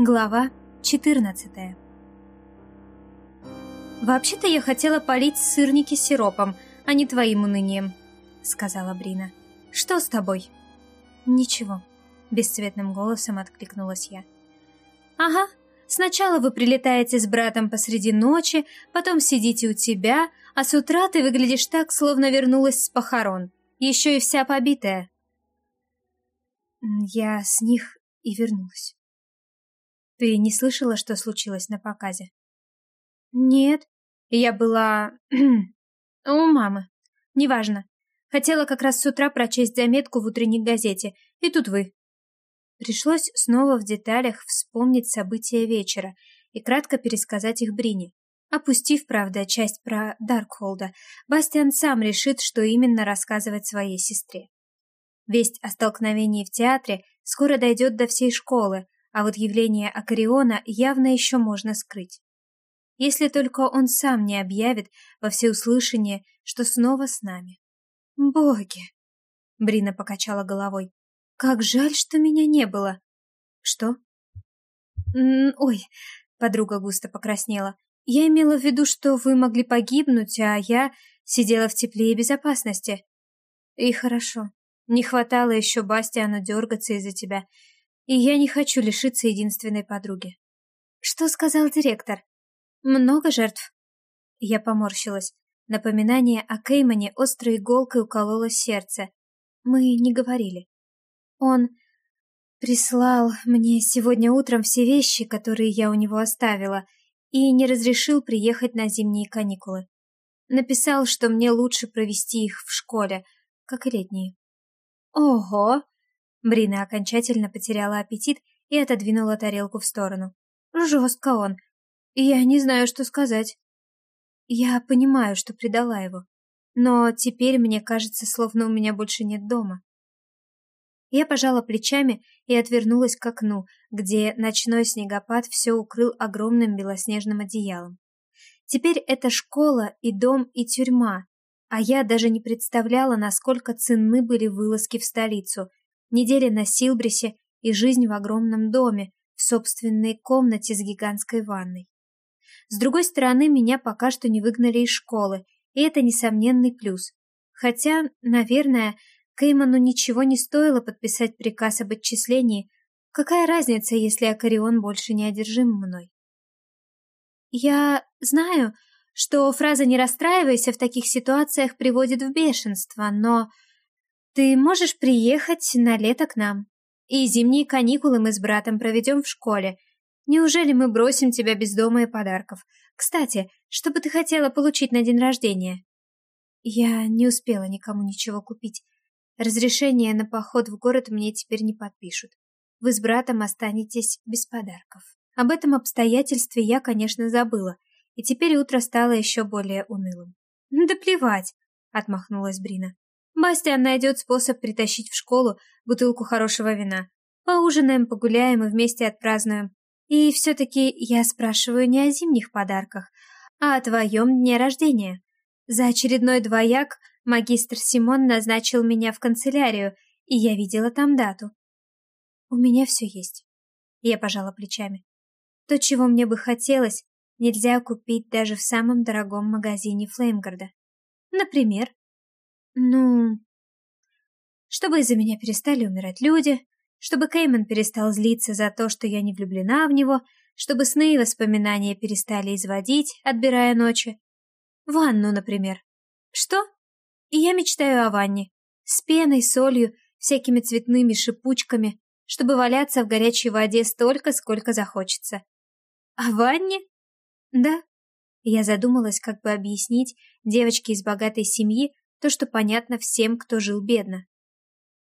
Глава 14 «Вообще-то я хотела полить сырники сиропом, а не твоим унынием», — сказала Брина. «Что с тобой?» «Ничего», — бесцветным голосом откликнулась я. «Ага, сначала вы прилетаете с братом посреди ночи, потом сидите у тебя, а с утра ты выглядишь так, словно вернулась с похорон, еще и вся побитая». Я с них и вернулась. Ты не слышала, что случилось на показе? Нет. Я была... у мамы. Неважно. Хотела как раз с утра прочесть заметку в утренней газете, и тут вы. Пришлось снова в деталях вспомнить события вечера и кратко пересказать их Брине. Опустив, правда, часть про Даркхолда, Бастиан сам решит, что именно рассказывать своей сестре. Весть о столкновении в театре скоро дойдет до всей школы, а вот явление Акариона явно еще можно скрыть. Если только он сам не объявит во всеуслышание, что снова с нами. «Боги!» — Брина покачала головой. «Как жаль, что меня не было!» «Что?» «Ой!» — подруга густо покраснела. «Я имела в виду, что вы могли погибнуть, а я сидела в тепле и безопасности. И хорошо. Не хватало еще Бастиану дергаться из-за тебя и я не хочу лишиться единственной подруги. Что сказал директор? Много жертв? Я поморщилась. Напоминание о Кеймане острой иголкой укололо сердце. Мы не говорили. Он прислал мне сегодня утром все вещи, которые я у него оставила, и не разрешил приехать на зимние каникулы. Написал, что мне лучше провести их в школе, как и летние. Ого! Брина окончательно потеряла аппетит и отодвинула тарелку в сторону. Жестко он. Я не знаю, что сказать. Я понимаю, что предала его. Но теперь мне кажется, словно у меня больше нет дома. Я пожала плечами и отвернулась к окну, где ночной снегопад все укрыл огромным белоснежным одеялом. Теперь это школа и дом и тюрьма, а я даже не представляла, насколько ценны были вылазки в столицу, недели на Силбрисе и жизнь в огромном доме, в собственной комнате с гигантской ванной. С другой стороны, меня пока что не выгнали из школы, и это несомненный плюс. Хотя, наверное, Кейману ничего не стоило подписать приказ об отчислении. Какая разница, если Акарион больше не одержим мной? Я знаю, что фраза «не расстраивайся» в таких ситуациях приводит в бешенство, но ты можешь приехать на лето к нам. И зимние каникулы мы с братом проведем в школе. Неужели мы бросим тебя без дома и подарков? Кстати, что бы ты хотела получить на день рождения? Я не успела никому ничего купить. Разрешение на поход в город мне теперь не подпишут. Вы с братом останетесь без подарков. Об этом обстоятельстве я, конечно, забыла, и теперь утро стало еще более унылым. «Да плевать!» — отмахнулась Брина. Бастиан найдет способ притащить в школу бутылку хорошего вина. Поужинаем, погуляем и вместе отпразднуем. И все-таки я спрашиваю не о зимних подарках, а о твоем дне рождения. За очередной двояк магистр Симон назначил меня в канцелярию, и я видела там дату. У меня все есть. Я пожала плечами. То, чего мне бы хотелось, нельзя купить даже в самом дорогом магазине Флеймгарда. Например, ну... Чтобы из-за меня перестали умирать люди, чтобы Кейман перестал злиться за то, что я не влюблена в него, чтобы сны и воспоминания перестали изводить, отбирая ночи. Ванну, например. Что? И я мечтаю о ванне. С пеной, солью, всякими цветными шипучками, чтобы валяться в горячей воде столько, сколько захочется. О ванне? Да. Я задумалась, как бы объяснить девочке из богатой семьи, то, что понятно всем, кто жил бедно.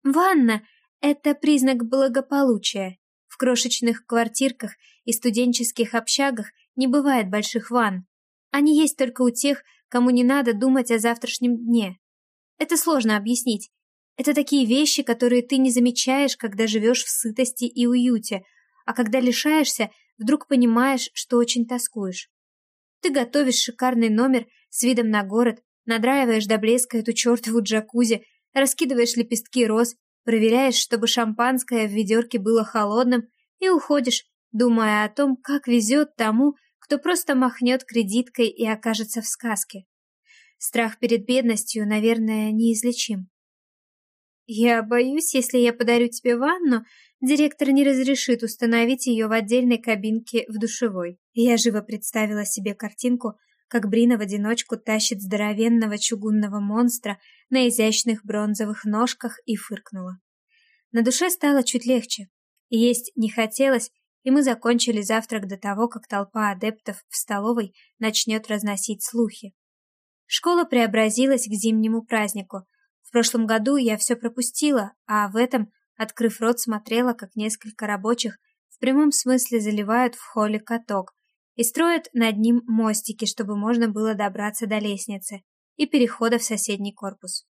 Ванна — это признак благополучия. В крошечных квартирках и студенческих общагах не бывает больших ванн. Они есть только у тех, кому не надо думать о завтрашнем дне. Это сложно объяснить. Это такие вещи, которые ты не замечаешь, когда живешь в сытости и уюте, а когда лишаешься, вдруг понимаешь, что очень тоскуешь. Ты готовишь шикарный номер с видом на город, Надраиваешь до блеска эту чертову джакузи, раскидываешь лепестки роз, проверяешь, чтобы шампанское в ведерке было холодным, и уходишь, думая о том, как везет тому, кто просто махнет кредиткой и окажется в сказке. Страх перед бедностью, наверное, неизлечим. Я боюсь, если я подарю тебе ванну, директор не разрешит установить ее в отдельной кабинке в душевой. Я живо представила себе картинку, как Брина в одиночку тащит здоровенного чугунного монстра на изящных бронзовых ножках и фыркнула. На душе стало чуть легче. Есть не хотелось, и мы закончили завтрак до того, как толпа адептов в столовой начнет разносить слухи. Школа преобразилась к зимнему празднику. В прошлом году я все пропустила, а в этом, открыв рот, смотрела, как несколько рабочих в прямом смысле заливают в холле каток и строят над ним мостики, чтобы можно было добраться до лестницы и перехода в соседний корпус.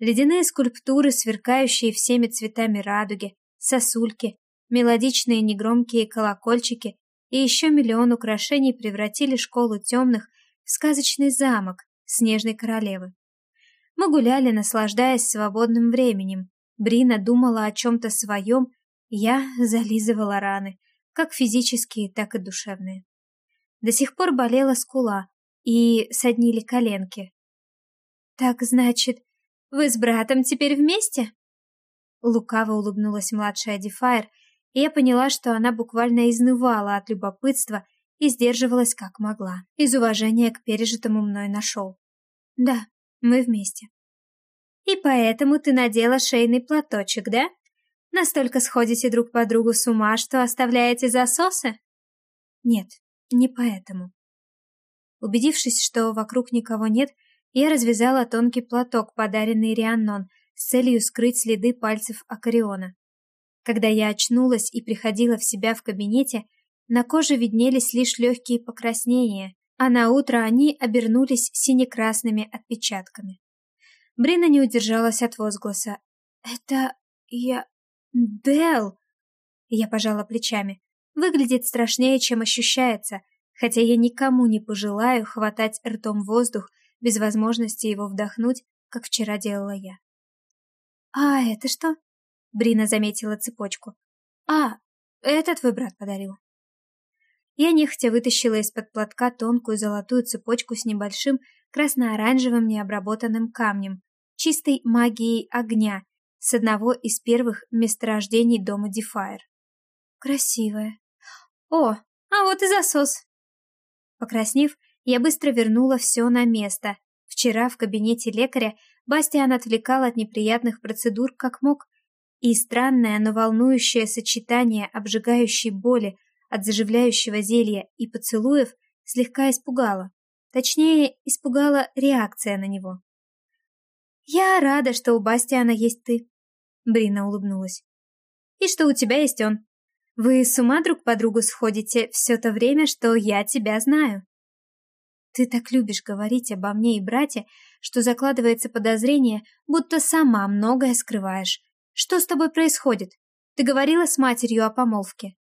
Ледяные скульптуры, сверкающие всеми цветами радуги, сосульки, мелодичные негромкие колокольчики и еще миллион украшений превратили школу темных в сказочный замок снежной королевы. Мы гуляли, наслаждаясь свободным временем. Брина думала о чем-то своем, я зализывала раны, как физические, так и душевные. До сих пор болела скула и соднили коленки. «Так, значит, вы с братом теперь вместе?» Лукаво улыбнулась младшая Дефайр, и я поняла, что она буквально изнывала от любопытства и сдерживалась как могла, из уважения к пережитому мной нашел. «Да, мы вместе». «И поэтому ты надела шейный платочек, да? Настолько сходите друг по другу с ума, что оставляете засосы?» «Нет, не поэтому». Убедившись, что вокруг никого нет, я развязала тонкий платок, подаренный Рианнон, с целью скрыть следы пальцев Акариона. Когда я очнулась и приходила в себя в кабинете, на коже виднелись лишь легкие покраснения, а на утро они обернулись сине-красными отпечатками. Брина не удержалась от возгласа. «Это... я... Дел!» Я пожала плечами. Выглядит страшнее, чем ощущается, хотя я никому не пожелаю хватать ртом воздух без возможности его вдохнуть, как вчера делала я. «А это что?» Брина заметила цепочку. «А, это твой брат подарил». Я нехотя вытащила из-под платка тонкую золотую цепочку с небольшим красно-оранжевым необработанным камнем, чистой магией огня, с одного из первых месторождений дома Дефайр. Красивая. О, а вот и засос. Покраснев, я быстро вернула все на место. Вчера в кабинете лекаря Бастиан отвлекал от неприятных процедур как мог, и странное, но волнующее сочетание обжигающей боли от заживляющего зелья и поцелуев слегка испугало. Точнее, испугала реакция на него. «Я рада, что у Бастиана есть ты», — Брина улыбнулась. «И что у тебя есть он. Вы с ума друг по другу сходите все то время, что я тебя знаю». «Ты так любишь говорить обо мне и брате, что закладывается подозрение, будто сама многое скрываешь. Что с тобой происходит? Ты говорила с матерью о помолвке?»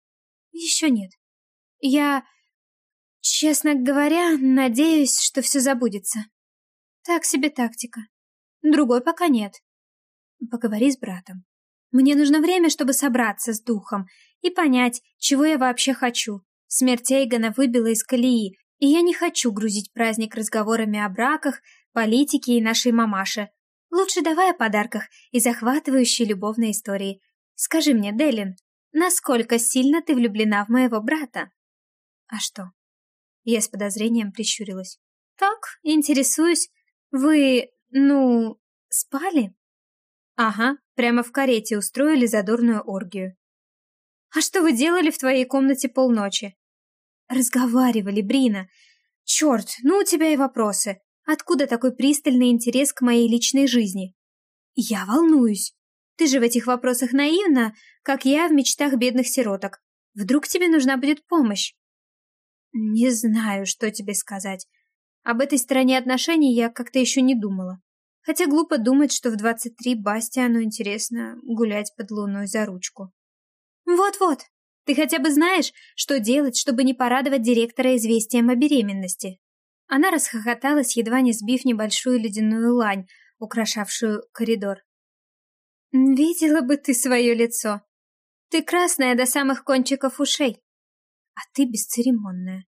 «Еще нет. Я, честно говоря, надеюсь, что все забудется. Так себе тактика. Другой пока нет. Поговори с братом. Мне нужно время, чтобы собраться с духом и понять, чего я вообще хочу. Смерть Эйгона выбила из колеи, и я не хочу грузить праздник разговорами о браках, политике и нашей мамаше. Лучше давай о подарках и захватывающей любовной истории. Скажи мне, Делин, насколько сильно ты влюблена в моего брата?» «А что?» Я с подозрением прищурилась. «Так, интересуюсь. Вы, ну, спали?» «Ага, прямо в карете устроили задорную оргию». «А что вы делали в твоей комнате полночи?» «Разговаривали, Брина. Черт, ну у тебя и вопросы. Откуда такой пристальный интерес к моей личной жизни?» «Я волнуюсь. Ты же в этих вопросах наивна, как я в мечтах бедных сироток. Вдруг тебе нужна будет помощь?» «Не знаю, что тебе сказать. Об этой стороне отношений я как-то еще не думала. Хотя глупо думать, что в 23 Бастиану интересно гулять под луной за ручку. Вот-вот, ты хотя бы знаешь, что делать, чтобы не порадовать директора известием о беременности. Она расхохоталась, едва не сбив небольшую ледяную лань, украшавшую коридор. «Видела бы ты свое лицо. Ты красная до самых кончиков ушей. А ты бесцеремонная.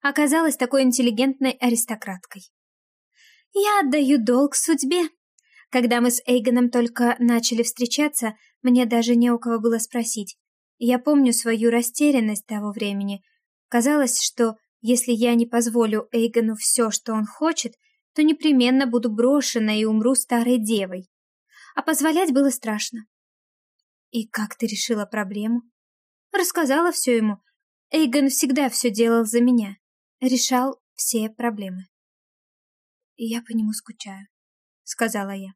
Оказалась такой интеллигентной аристократкой. Я отдаю долг судьбе. Когда мы с Эйгоном только начали встречаться, мне даже не у кого было спросить. Я помню свою растерянность того времени. Казалось, что если я не позволю Эйгону все, что он хочет, то непременно буду брошена и умру старой девой. А позволять было страшно. И как ты решила проблему? Рассказала все ему. Эйгон всегда все делал за меня. Решал все проблемы. Я по нему скучаю, сказала я.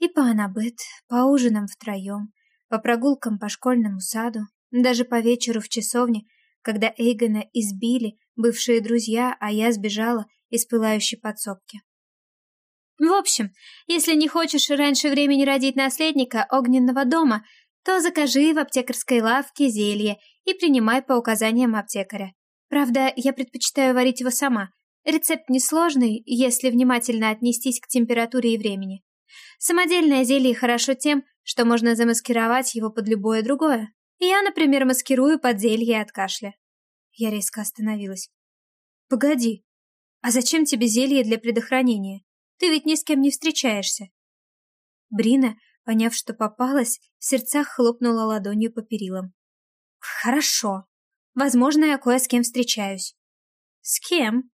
И по Аннабет, по ужинам втроем, по прогулкам по школьному саду, даже по вечеру в часовне, когда Эйгона избили бывшие друзья, а я сбежала из пылающей подсобки. В общем, если не хочешь раньше времени родить наследника огненного дома, то закажи в аптекарской лавке зелье и принимай по указаниям аптекаря. Правда, я предпочитаю варить его сама. Рецепт несложный, если внимательно отнестись к температуре и времени. Самодельное зелье хорошо тем, что можно замаскировать его под любое другое. Я, например, маскирую под зелье от кашля. Я резко остановилась. Погоди, а зачем тебе зелье для предохранения? Ты ведь ни с кем не встречаешься. Брина, поняв, что попалась, в сердцах хлопнула ладонью по перилам. Хорошо. Возможно, я кое с кем встречаюсь. С кем?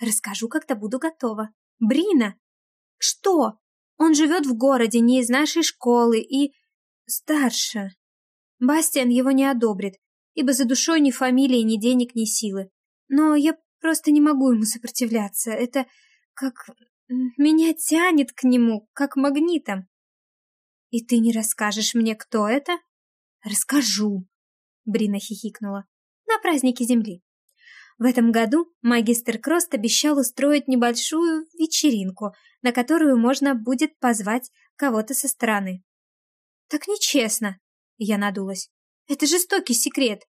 Расскажу, когда буду готова. Брина! Что? Он живет в городе, не из нашей школы и... старше. Бастиан его не одобрит, ибо за душой ни фамилии, ни денег, ни силы. Но я просто не могу ему сопротивляться. Это как... меня тянет к нему, как магнитом. И ты не расскажешь мне, кто это? Расскажу, Брина хихикнула. На празднике Земли. В этом году магистр Крост обещал устроить небольшую вечеринку, на которую можно будет позвать кого-то со стороны. «Так нечестно!» — я надулась. «Это жестокий секрет!»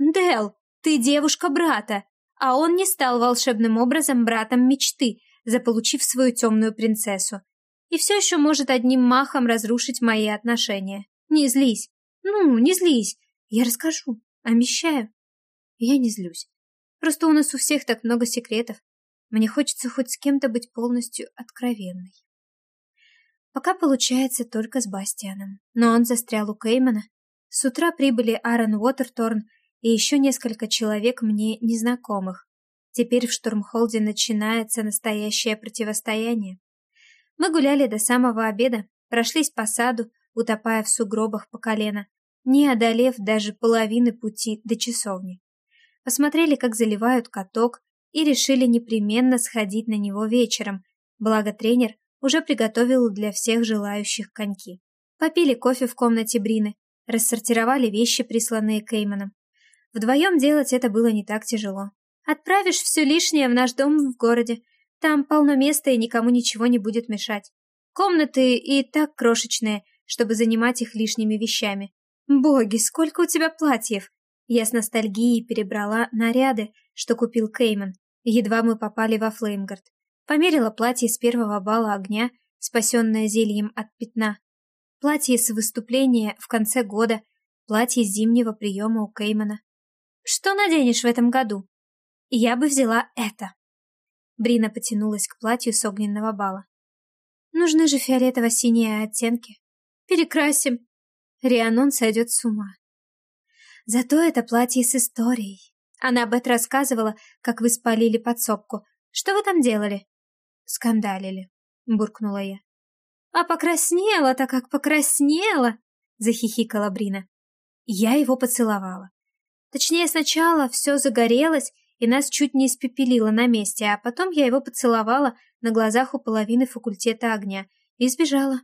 «Дел, ты девушка брата, а он не стал волшебным образом братом мечты, заполучив свою темную принцессу. И все еще может одним махом разрушить мои отношения. Не злись. Ну, не злись. Я расскажу. Обещаю. Я не злюсь. Просто у нас у всех так много секретов. Мне хочется хоть с кем-то быть полностью откровенной. Пока получается только с Бастианом. Но он застрял у Кеймана. С утра прибыли Аарон Уотерторн и еще несколько человек мне незнакомых. Теперь в Штурмхолде начинается настоящее противостояние. Мы гуляли до самого обеда, прошлись по саду, утопая в сугробах по колено, не одолев даже половины пути до часовни посмотрели, как заливают каток, и решили непременно сходить на него вечером, благо тренер уже приготовил для всех желающих коньки. Попили кофе в комнате Брины, рассортировали вещи, присланные Кейманом. Вдвоем делать это было не так тяжело. Отправишь все лишнее в наш дом в городе. Там полно места и никому ничего не будет мешать. Комнаты и так крошечные, чтобы занимать их лишними вещами. Боги, сколько у тебя платьев! Я с ностальгией перебрала наряды, что купил Кейман, едва мы попали во Флеймгард. Померила платье с первого бала огня, спасенное зельем от пятна. Платье с выступления в конце года, платье зимнего приема у Кеймана. Что наденешь в этом году? Я бы взяла это. Брина потянулась к платью с огненного бала. Нужны же фиолетово-синие оттенки. Перекрасим. Рианон сойдет с ума. Зато это платье с историей. Она об этом рассказывала, как вы спалили подсобку. Что вы там делали? Скандалили, буркнула я. А покраснела-то как покраснела, захихикала Брина. Я его поцеловала. Точнее, сначала все загорелось, и нас чуть не испепелило на месте, а потом я его поцеловала на глазах у половины факультета огня и сбежала.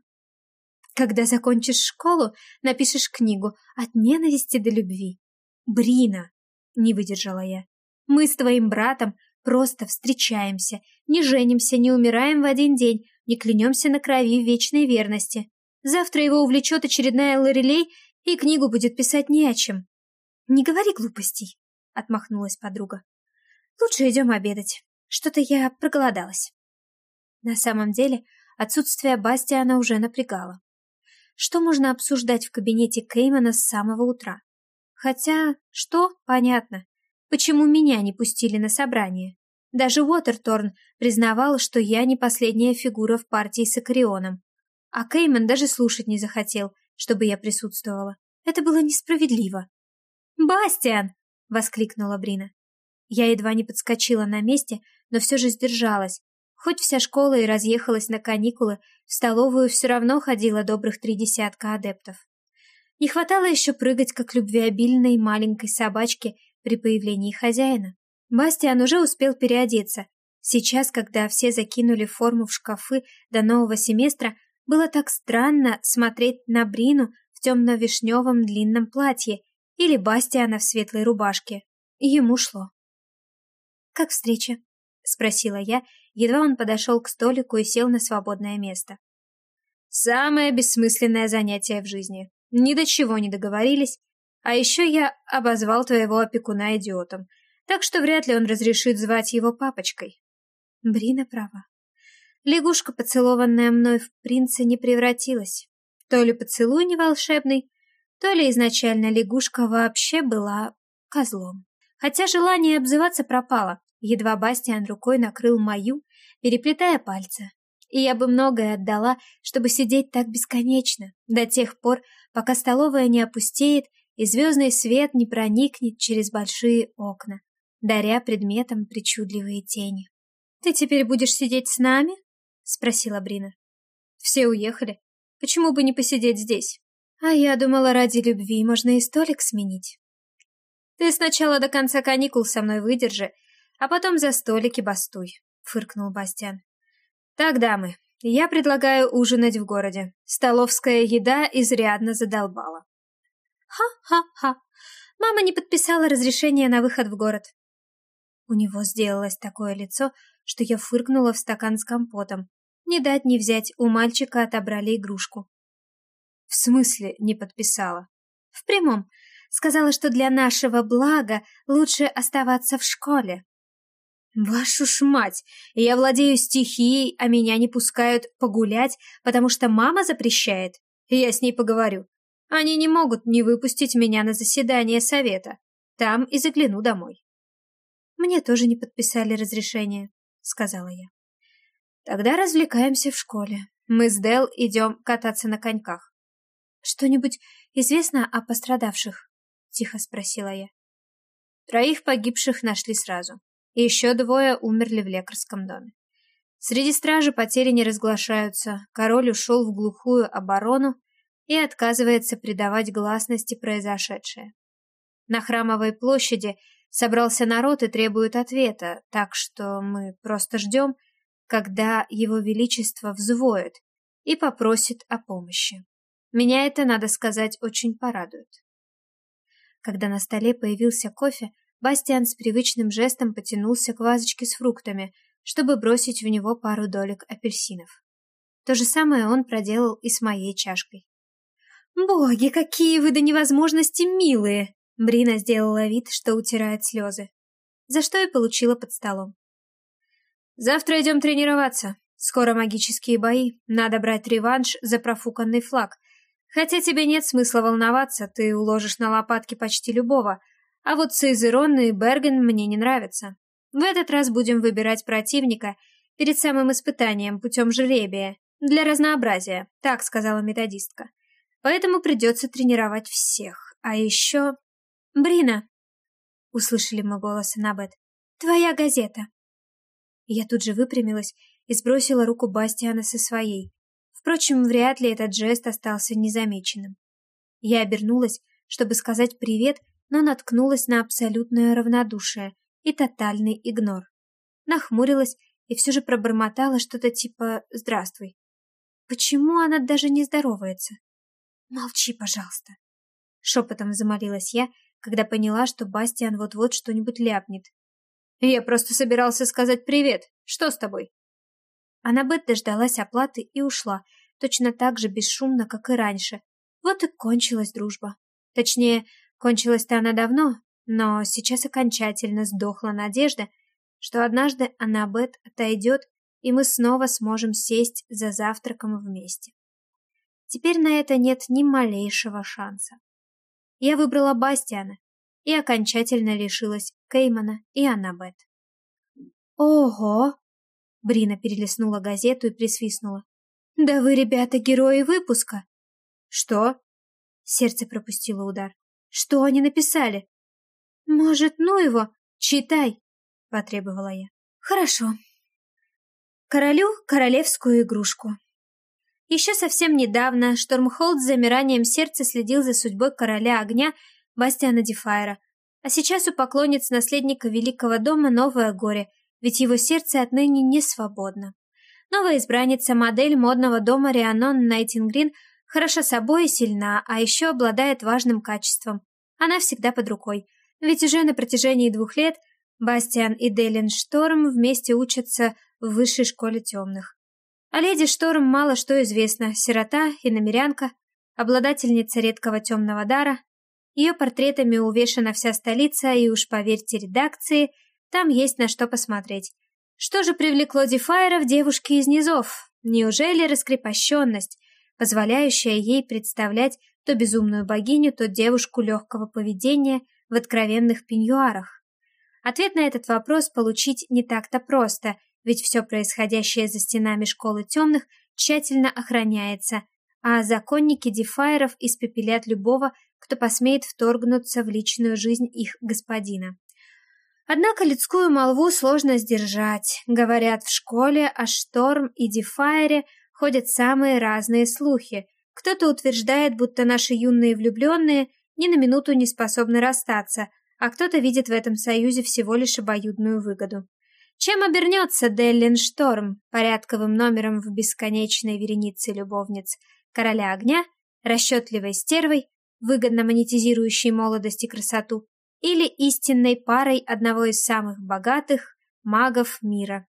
Когда закончишь школу, напишешь книгу «От ненависти до любви». Брина, не выдержала я. Мы с твоим братом просто встречаемся, не женимся, не умираем в один день, не клянемся на крови вечной верности. Завтра его увлечет очередная Лорелей, и книгу будет писать не о чем. Не говори глупостей, отмахнулась подруга. Лучше идем обедать. Что-то я проголодалась. На самом деле, отсутствие Бастиана уже напрягало. Что можно обсуждать в кабинете Кеймана с самого утра? Хотя, что, понятно, почему меня не пустили на собрание. Даже Уотерторн признавал, что я не последняя фигура в партии с Акарионом. А Кейман даже слушать не захотел, чтобы я присутствовала. Это было несправедливо. «Бастиан!» — воскликнула Брина. Я едва не подскочила на месте, но все же сдержалась. Хоть вся школа и разъехалась на каникулы, в столовую все равно ходило добрых три десятка адептов. Не хватало еще прыгать, как любвеобильной маленькой собачке при появлении хозяина. Бастиан уже успел переодеться. Сейчас, когда все закинули форму в шкафы до нового семестра, было так странно смотреть на Брину в темно-вишневом длинном платье или Бастиана в светлой рубашке. Ему шло. «Как встреча?» — спросила я, едва он подошел к столику и сел на свободное место. «Самое бессмысленное занятие в жизни. Ни до чего не договорились. А еще я обозвал твоего опекуна идиотом, так что вряд ли он разрешит звать его папочкой». Брина права. Лягушка, поцелованная мной в принца, не превратилась. То ли поцелуй не волшебный, то ли изначально лягушка вообще была козлом. Хотя желание обзываться пропало, едва Бастиан рукой накрыл мою, переплетая пальцы. И я бы многое отдала, чтобы сидеть так бесконечно, до тех пор, пока столовая не опустеет и звездный свет не проникнет через большие окна, даря предметам причудливые тени. «Ты теперь будешь сидеть с нами?» — спросила Брина. «Все уехали. Почему бы не посидеть здесь?» «А я думала, ради любви можно и столик сменить». «Ты сначала до конца каникул со мной выдержи, а потом за столики бастуй», — фыркнул Бастиан. «Так, дамы, я предлагаю ужинать в городе. Столовская еда изрядно задолбала». «Ха-ха-ха! Мама не подписала разрешение на выход в город». У него сделалось такое лицо, что я фыркнула в стакан с компотом. Не дать не взять, у мальчика отобрали игрушку. В смысле не подписала? В прямом. Сказала, что для нашего блага лучше оставаться в школе. Вашу ж мать! Я владею стихией, а меня не пускают погулять, потому что мама запрещает. Я с ней поговорю. Они не могут не выпустить меня на заседание совета. Там и загляну домой. Мне тоже не подписали разрешение. — сказала я. «Тогда развлекаемся в школе. Мы с Дел идем кататься на коньках». «Что-нибудь известно о пострадавших?» — тихо спросила я. Троих погибших нашли сразу. И еще двое умерли в лекарском доме. Среди стражи потери не разглашаются. Король ушел в глухую оборону и отказывается придавать гласности произошедшее. На Храмовой площади Собрался народ и требует ответа, так что мы просто ждем, когда его величество взвоет и попросит о помощи. Меня это, надо сказать, очень порадует. Когда на столе появился кофе, Бастиан с привычным жестом потянулся к вазочке с фруктами, чтобы бросить в него пару долек апельсинов. То же самое он проделал и с моей чашкой. «Боги, какие вы до невозможности милые!» Брина сделала вид, что утирает слезы, за что и получила под столом. «Завтра идем тренироваться. Скоро магические бои. Надо брать реванш за профуканный флаг. Хотя тебе нет смысла волноваться, ты уложишь на лопатки почти любого. А вот Цейзерон и Берген мне не нравятся. В этот раз будем выбирать противника перед самым испытанием путем жребия. Для разнообразия, так сказала методистка. Поэтому придется тренировать всех. А еще «Брина!» — услышали мы голос Аннабет. «Твоя газета!» Я тут же выпрямилась и сбросила руку Бастиана со своей. Впрочем, вряд ли этот жест остался незамеченным. Я обернулась, чтобы сказать привет, но наткнулась на абсолютное равнодушие и тотальный игнор. Нахмурилась и все же пробормотала что-то типа «Здравствуй». Почему она даже не здоровается? «Молчи, пожалуйста», — шепотом замолилась я, когда поняла, что Бастиан вот-вот что-нибудь ляпнет. «Я просто собирался сказать привет. Что с тобой?» Аннабет дождалась оплаты и ушла, точно так же бесшумно, как и раньше. Вот и кончилась дружба. Точнее, кончилась-то она давно, но сейчас окончательно сдохла надежда, что однажды Аннабет отойдет, и мы снова сможем сесть за завтраком вместе. Теперь на это нет ни малейшего шанса. Я выбрала Бастиана, и окончательно лишилась Кеймана и Аннабет. «Ого!» — Брина перелистнула газету и присвистнула. «Да вы, ребята, герои выпуска!» «Что?» Сердце пропустило удар. «Что они написали?» «Может, ну его? Читай!» — потребовала я. «Хорошо. Королю королевскую игрушку. Еще совсем недавно Штормхолд с замиранием сердца следил за судьбой короля огня Бастиана Дефайра, а сейчас у поклонниц наследника великого дома новое горе, ведь его сердце отныне не свободно. Новая избранница, модель модного дома Рианон Найтингрин, хороша собой и сильна, а еще обладает важным качеством. Она всегда под рукой, ведь уже на протяжении двух лет Бастиан и Делин Шторм вместе учатся в высшей школе темных. О леди Шторм мало что известно. Сирота и намерянка, обладательница редкого темного дара. Ее портретами увешана вся столица, и уж поверьте редакции, там есть на что посмотреть. Что же привлекло Дефайра в девушке из низов? Неужели раскрепощенность, позволяющая ей представлять то безумную богиню, то девушку легкого поведения в откровенных пеньюарах? Ответ на этот вопрос получить не так-то просто – ведь все происходящее за стенами школы темных тщательно охраняется, а законники дефайеров испепелят любого, кто посмеет вторгнуться в личную жизнь их господина. Однако людскую молву сложно сдержать. Говорят, в школе о Шторм и Дефайре ходят самые разные слухи. Кто-то утверждает, будто наши юные влюбленные ни на минуту не способны расстаться, а кто-то видит в этом союзе всего лишь обоюдную выгоду. Чем обернется Деллин Шторм, порядковым номером в бесконечной веренице любовниц короля огня, расчетливой стервой, выгодно монетизирующей молодость и красоту, или истинной парой одного из самых богатых магов мира.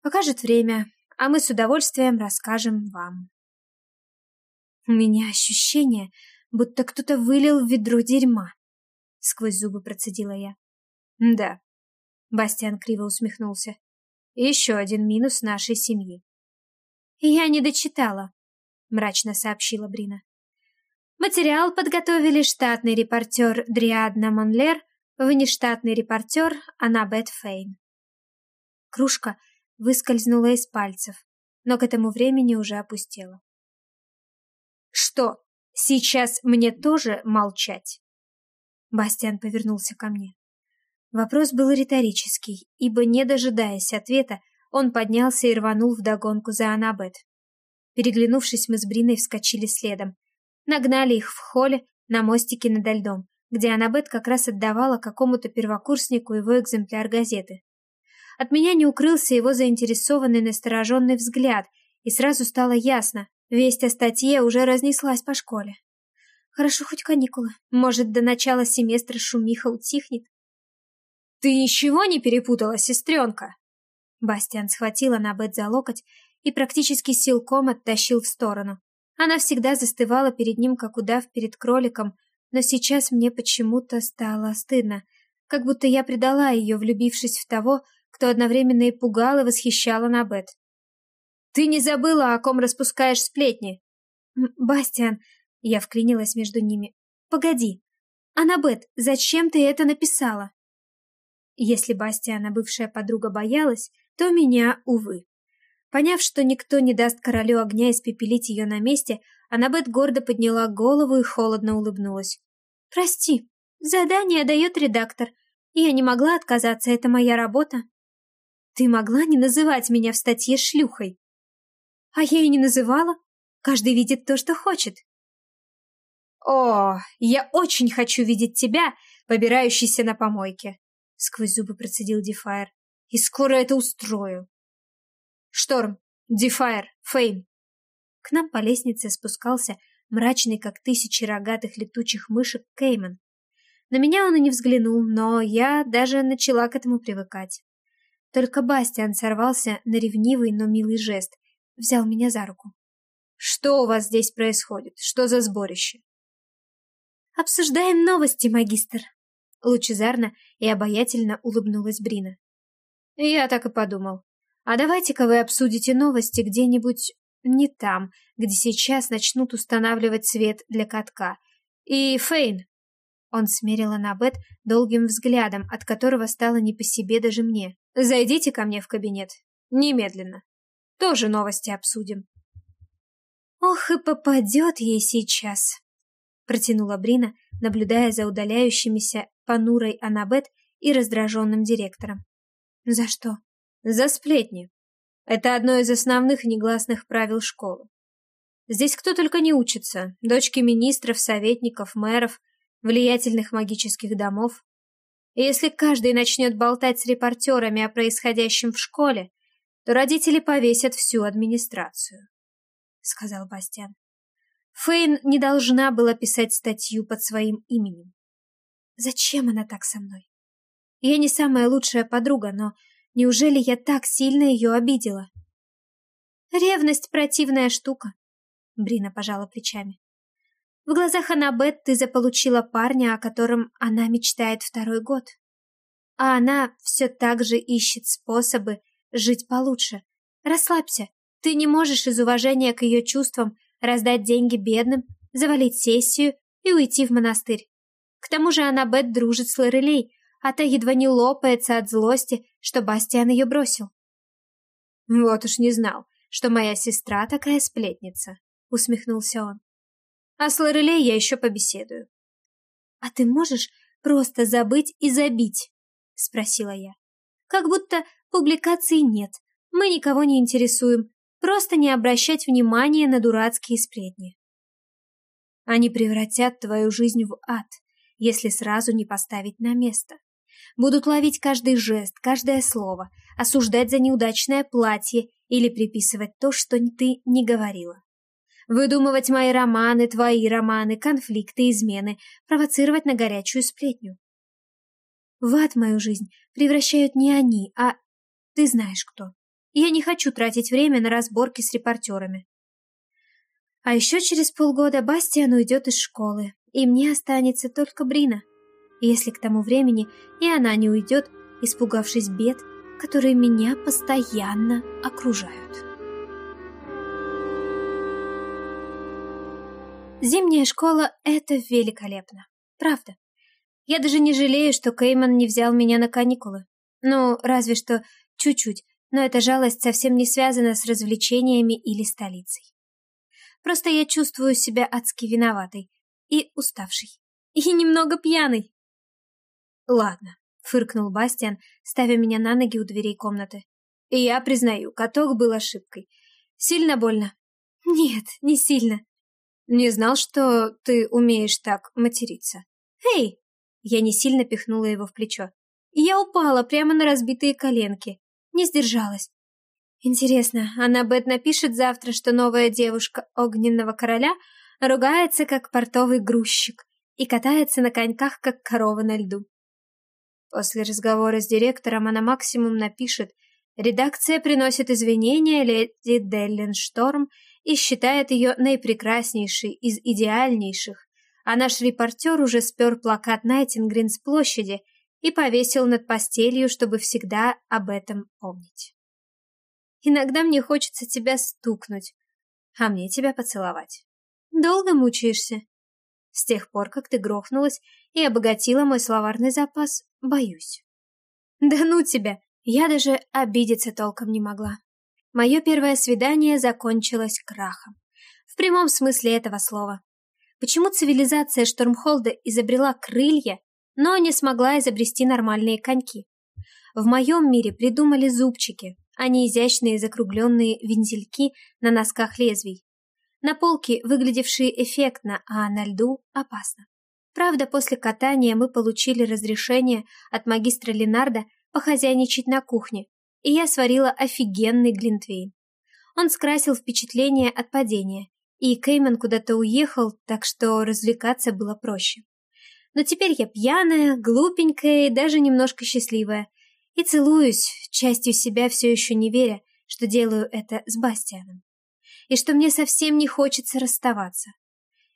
Покажет время, а мы с удовольствием расскажем вам. У меня ощущение, будто кто-то вылил в ведро дерьма. Сквозь зубы процедила я. Да, Бастиан криво усмехнулся. еще один минус нашей семьи. Я не дочитала, мрачно сообщила Брина. Материал подготовили штатный репортер Дриадна Монлер, внештатный репортер Аннабет Фейн. Кружка выскользнула из пальцев, но к этому времени уже опустела. «Что, сейчас мне тоже молчать?» Бастиан повернулся ко мне. Вопрос был риторический, ибо, не дожидаясь ответа, он поднялся и рванул вдогонку за Анабет. Переглянувшись, мы с Бриной вскочили следом. Нагнали их в холле на мостике над льдом, где Анабет как раз отдавала какому-то первокурснику его экземпляр газеты. От меня не укрылся его заинтересованный настороженный взгляд, и сразу стало ясно, весть о статье уже разнеслась по школе. Хорошо хоть каникулы, может, до начала семестра шумиха утихнет. «Ты ничего не перепутала, сестренка?» Бастиан схватила Набет за локоть и практически силком оттащил в сторону. Она всегда застывала перед ним, как удав перед кроликом, но сейчас мне почему-то стало стыдно, как будто я предала ее, влюбившись в того, кто одновременно и пугал и восхищала Набет. «Ты не забыла, о ком распускаешь сплетни?» «Бастиан», — я вклинилась между ними, — «погоди. Аннабет, зачем ты это написала?» Если Бастиана бывшая подруга боялась, то меня, увы. Поняв, что никто не даст королю огня испепелить ее на месте, Аннабет гордо подняла голову и холодно улыбнулась. «Прости, задание дает редактор. Я не могла отказаться, это моя работа». «Ты могла не называть меня в статье шлюхой?» «А я и не называла. Каждый видит то, что хочет». «О, я очень хочу видеть тебя, побирающейся на помойке сквозь зубы процедил Дефайр. И скоро это устрою. Шторм, Дефайр, Фейм. К нам по лестнице спускался мрачный, как тысячи рогатых летучих мышек, Кейман. На меня он и не взглянул, но я даже начала к этому привыкать. Только Бастиан сорвался на ревнивый, но милый жест, взял меня за руку. «Что у вас здесь происходит? Что за сборище?» «Обсуждаем новости, магистр», Лучезарно и обаятельно улыбнулась Брина. Я так и подумал. А давайте-ка вы обсудите новости где-нибудь не там, где сейчас начнут устанавливать свет для катка. И, Фейн, Он смерил Аннабет долгим взглядом, от которого стало не по себе даже мне. «Зайдите ко мне в кабинет. Немедленно. Тоже новости обсудим». «Ох и попадет ей сейчас!» Протянула Брина, наблюдая за удаляющимися понурой Аннабет и раздраженным директором. «За что?» «За сплетни. Это одно из основных негласных правил школы. Здесь кто только не учится. Дочки министров, советников, мэров, влиятельных магических домов. И если каждый начнет болтать с репортерами о происходящем в школе, то родители повесят всю администрацию, — сказал Бастиан. Фейн не должна была писать статью под своим именем. Зачем она так со мной? Я не самая лучшая подруга, но неужели я так сильно ее обидела? Ревность — противная штука. Брина пожала плечами. В глазах Аннабет ты заполучила парня, о котором она мечтает второй год. А она все так же ищет способы жить получше. Расслабься. Ты не можешь из уважения к ее чувствам раздать деньги бедным, завалить сессию и уйти в монастырь. К тому же Аннабет дружит с Лорелей, а та едва не лопается от злости, что Бастиан ее бросил. Вот уж не знал, что моя сестра такая сплетница, усмехнулся он. А с Лорелей я еще побеседую. «А ты можешь просто забыть и забить?» — спросила я. «Как будто публикаций нет, мы никого не интересуем, просто не обращать внимания на дурацкие сплетни». Они превратят твою жизнь в ад, если сразу не поставить на место. Будут ловить каждый жест, каждое слово, осуждать за неудачное платье или приписывать то, что ты не говорила. Выдумывать мои романы, твои романы, конфликты, измены, провоцировать на горячую сплетню. В ад мою жизнь превращают не они, а ты знаешь кто. Я не хочу тратить время на разборки с репортерами. А еще через полгода Бастиан уйдет из школы, и мне останется только Брина. Если к тому времени и она не уйдет, испугавшись бед, которые меня постоянно окружают. Зимняя школа — это великолепно. Правда. Я даже не жалею, что Кейман не взял меня на каникулы. Ну, разве что чуть-чуть, но эта жалость совсем не связана с развлечениями или столицей. Просто я чувствую себя адски виноватой и уставшей. И немного пьяной. Ладно, фыркнул Бастиан, ставя меня на ноги у дверей комнаты. И я признаю, каток был ошибкой. Сильно больно? Нет, не сильно. Не знал, что ты умеешь так материться. Эй! Я не сильно пихнула его в плечо. Я упала прямо на разбитые коленки. Не сдержалась. Интересно, она Бет напишет завтра, что новая девушка огненного короля ругается, как портовый грузчик, и катается на коньках, как корова на льду. После разговора с директором она максимум напишет «Редакция приносит извинения леди Деллин Шторм и считает ее наипрекраснейшей из идеальнейших, а наш репортер уже спер плакат Найтингрин с площади и повесил над постелью, чтобы всегда об этом помнить. Иногда мне хочется тебя стукнуть, а мне тебя поцеловать. Долго мучаешься? С тех пор, как ты грохнулась и обогатила мой словарный запас, боюсь. Да ну тебя! Я даже обидеться толком не могла. Мое первое свидание закончилось крахом. В прямом смысле этого слова. Почему цивилизация Штормхолда изобрела крылья, но не смогла изобрести нормальные коньки? В моем мире придумали зубчики, а не изящные закругленные вензельки на носках лезвий. На полке выглядевшие эффектно, а на льду опасно. Правда, после катания мы получили разрешение от магистра Ленарда похозяйничать на кухне, и я сварила офигенный глинтвейн. Он скрасил впечатление от падения, и Кейман куда-то уехал, так что развлекаться было проще. Но теперь я пьяная, глупенькая и даже немножко счастливая, и целуюсь, частью себя все еще не веря, что делаю это с Бастианом, и что мне совсем не хочется расставаться.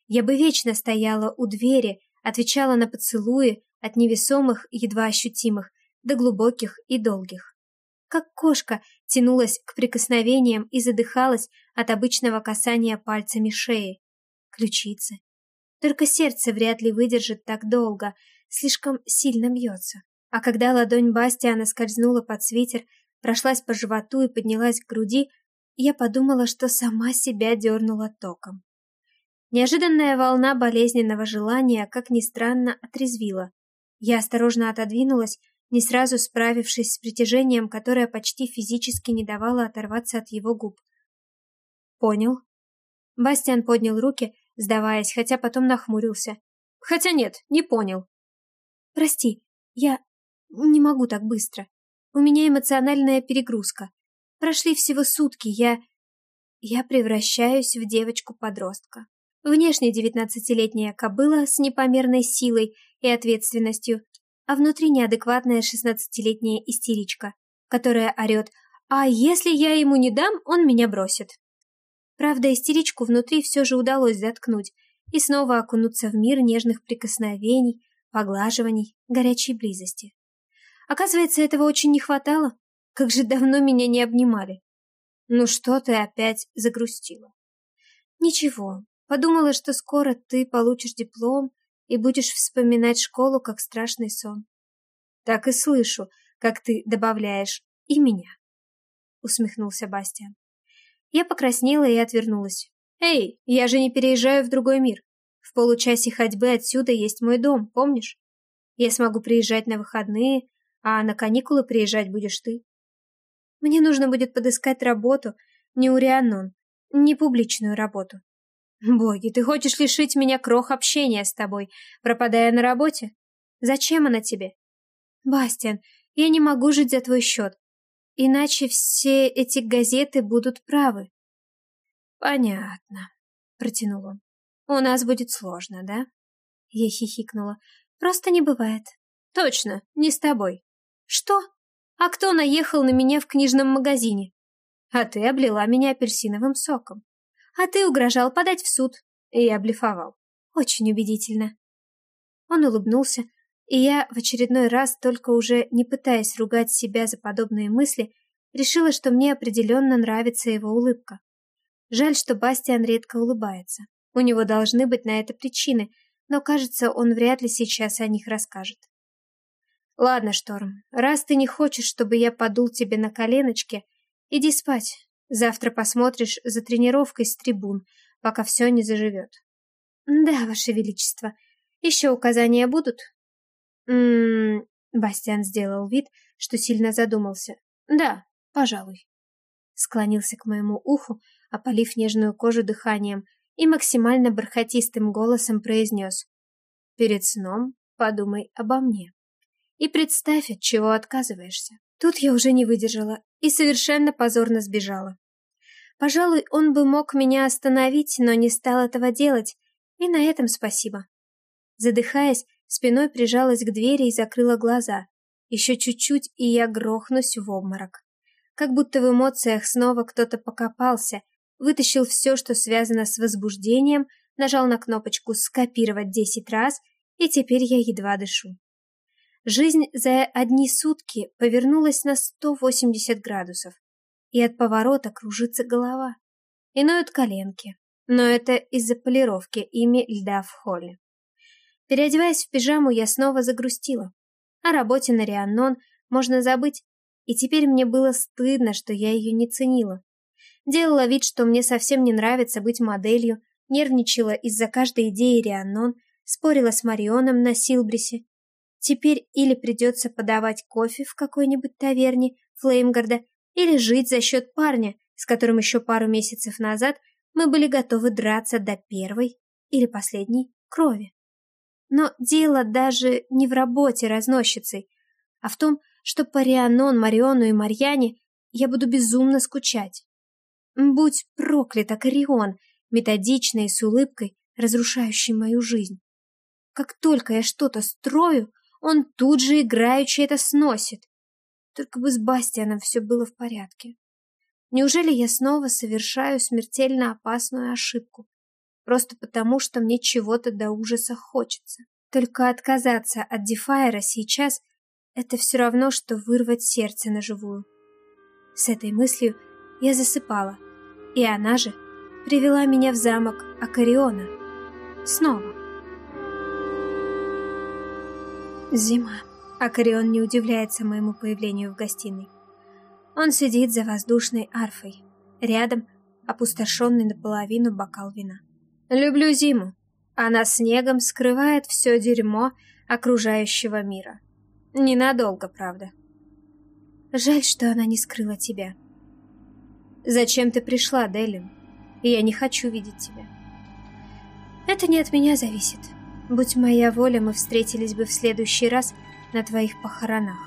Я бы вечно стояла у двери, отвечала на поцелуи от невесомых, едва ощутимых, до глубоких и долгих как кошка, тянулась к прикосновениям и задыхалась от обычного касания пальцами шеи, ключицы, Только сердце вряд ли выдержит так долго, слишком сильно бьется. А когда ладонь Бастиана скользнула под свитер, прошлась по животу и поднялась к груди, я подумала, что сама себя дернула током. Неожиданная волна болезненного желания, как ни странно, отрезвила. Я осторожно отодвинулась, не сразу справившись с притяжением, которое почти физически не давало оторваться от его губ. «Понял». Бастиан поднял руки, сдаваясь, хотя потом нахмурился. «Хотя нет, не понял». «Прости, я не могу так быстро. У меня эмоциональная перегрузка. Прошли всего сутки, я... Я превращаюсь в девочку-подростка. Внешне девятнадцатилетняя кобыла с непомерной силой и ответственностью, а внутри неадекватная шестнадцатилетняя истеричка, которая орет «А если я ему не дам, он меня бросит». Правда, истеричку внутри все же удалось заткнуть и снова окунуться в мир нежных прикосновений, поглаживаний, горячей близости. Оказывается, этого очень не хватало. Как же давно меня не обнимали. Ну что ты опять загрустила? Ничего, подумала, что скоро ты получишь диплом и будешь вспоминать школу как страшный сон. Так и слышу, как ты добавляешь «и меня», — усмехнулся Бастиан. Я покраснела и отвернулась. «Эй, я же не переезжаю в другой мир. В получасе ходьбы отсюда есть мой дом, помнишь? Я смогу приезжать на выходные, а на каникулы приезжать будешь ты. Мне нужно будет подыскать работу, не у Рианнон, не публичную работу. Боги, ты хочешь лишить меня крох общения с тобой, пропадая на работе? Зачем она тебе? Бастиан, я не могу жить за твой счет. Иначе все эти газеты будут правы. Понятно, протянул он. У нас будет сложно, да? Я хихикнула. Просто не бывает. Точно, не с тобой. Что? А кто наехал на меня в книжном магазине? А ты облила меня апельсиновым соком. А ты угрожал подать в суд. И я блефовал. Очень убедительно. Он улыбнулся, и я в очередной раз, только уже не пытаясь ругать себя за подобные мысли, решила, что мне определенно нравится его улыбка. Жаль, что Бастиан редко улыбается. У него должны быть на это причины, но, кажется, он вряд ли сейчас о них расскажет. Ладно, Шторм, раз ты не хочешь, чтобы я подул тебе на коленочки, иди спать. Завтра посмотришь за тренировкой с трибун, пока все не заживет. Да, Ваше Величество. Еще указания будут? Ммм... Бастиан сделал вид, что сильно задумался. Да, пожалуй. Склонился к моему уху, опалив нежную кожу дыханием, и максимально бархатистым голосом произнес. Перед сном подумай обо мне. И представь, от чего отказываешься. Тут я уже не выдержала и совершенно позорно сбежала. Пожалуй, он бы мог меня остановить, но не стал этого делать, и на этом спасибо. Задыхаясь, спиной прижалась к двери и закрыла глаза. Еще чуть-чуть, и я грохнусь в обморок. Как будто в эмоциях снова кто-то покопался, вытащил все, что связано с возбуждением, нажал на кнопочку «Скопировать десять раз», и теперь я едва дышу. Жизнь за одни сутки повернулась на 180 градусов, и от поворота кружится голова. И ноют коленки, но это из-за полировки ими льда в холле. Переодеваясь в пижаму, я снова загрустила. О работе на Рианнон можно забыть, и теперь мне было стыдно, что я ее не ценила. Делала вид, что мне совсем не нравится быть моделью, нервничала из-за каждой идеи Рианнон, спорила с Марионом на Силбрисе Теперь или придется подавать кофе в какой-нибудь таверне Флеймгарда, или жить за счет парня, с которым еще пару месяцев назад мы были готовы драться до первой или последней крови. Но дело даже не в работе разносчицей, а в том, что по Рианон, Мариону и Марьяне я буду безумно скучать. Будь проклята Корион, методичной и с улыбкой, разрушающей мою жизнь. Как только я что-то строю, он тут же играючи это сносит. Только бы с Бастианом все было в порядке. Неужели я снова совершаю смертельно опасную ошибку? Просто потому, что мне чего-то до ужаса хочется. Только отказаться от Дефайра сейчас — это все равно, что вырвать сердце на живую. С этой мыслью я засыпала, и она же привела меня в замок Акариона. Снова. Зима. Акарион не удивляется моему появлению в гостиной. Он сидит за воздушной арфой. Рядом опустошенный наполовину бокал вина. Люблю зиму. Она снегом скрывает все дерьмо окружающего мира. Ненадолго, правда. Жаль, что она не скрыла тебя. Зачем ты пришла, Делин? Я не хочу видеть тебя. Это не от меня зависит. Будь моя воля, мы встретились бы в следующий раз на твоих похоронах.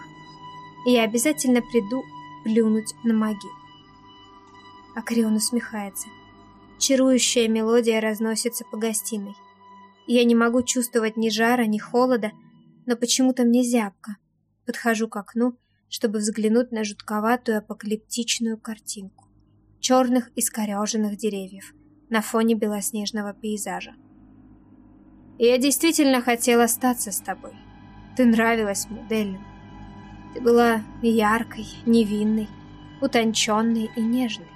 Я обязательно приду плюнуть на могилу. Акрион усмехается. Чарующая мелодия разносится по гостиной. Я не могу чувствовать ни жара, ни холода, но почему-то мне зябко. Подхожу к окну, чтобы взглянуть на жутковатую апокалиптичную картинку. Черных искореженных деревьев на фоне белоснежного пейзажа. Я действительно хотел остаться с тобой. Ты нравилась мне, Деллин. Ты была яркой, невинной, утонченной и нежной.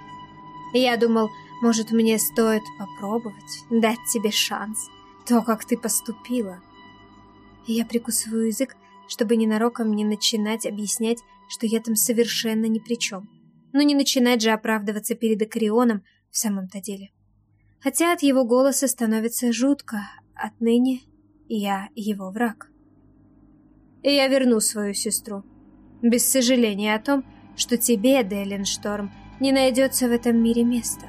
Я думал, может, мне стоит попробовать, дать тебе шанс. То, как ты поступила. Я прикусываю язык, чтобы ненароком не начинать объяснять, что я там совершенно ни при чем. Но не начинать же оправдываться перед Акрионом в самом-то деле. Хотя от его голоса становится жутко, отныне я его враг. И я верну свою сестру, без сожаления о том, что тебе, Делин Шторм, не найдется в этом мире места.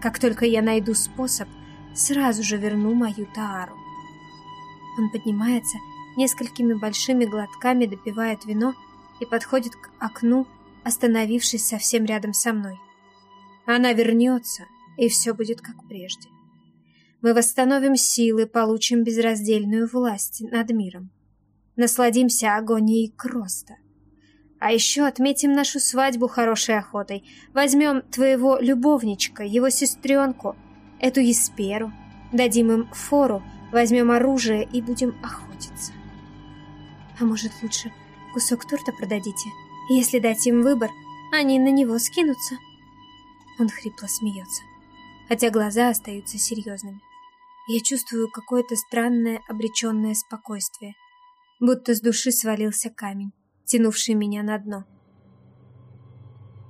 Как только я найду способ, сразу же верну мою Таару. Он поднимается, несколькими большими глотками допивает вино и подходит к окну, остановившись совсем рядом со мной. Она вернется, и все будет как прежде. Мы восстановим силы, получим безраздельную власть над миром. Насладимся агонией Кроста. А еще отметим нашу свадьбу хорошей охотой. Возьмем твоего любовничка, его сестренку, эту Есперу, дадим им фору, возьмем оружие и будем охотиться. А может, лучше кусок торта продадите? Если дать им выбор, они на него скинутся. Он хрипло смеется, хотя глаза остаются серьезными. Я чувствую какое-то странное обреченное спокойствие, будто с души свалился камень тянувший меня на дно.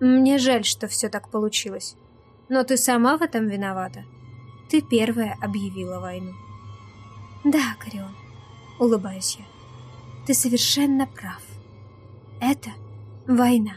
Мне жаль, что все так получилось. Но ты сама в этом виновата. Ты первая объявила войну. Да, Корион, улыбаюсь я. Ты совершенно прав. Это война.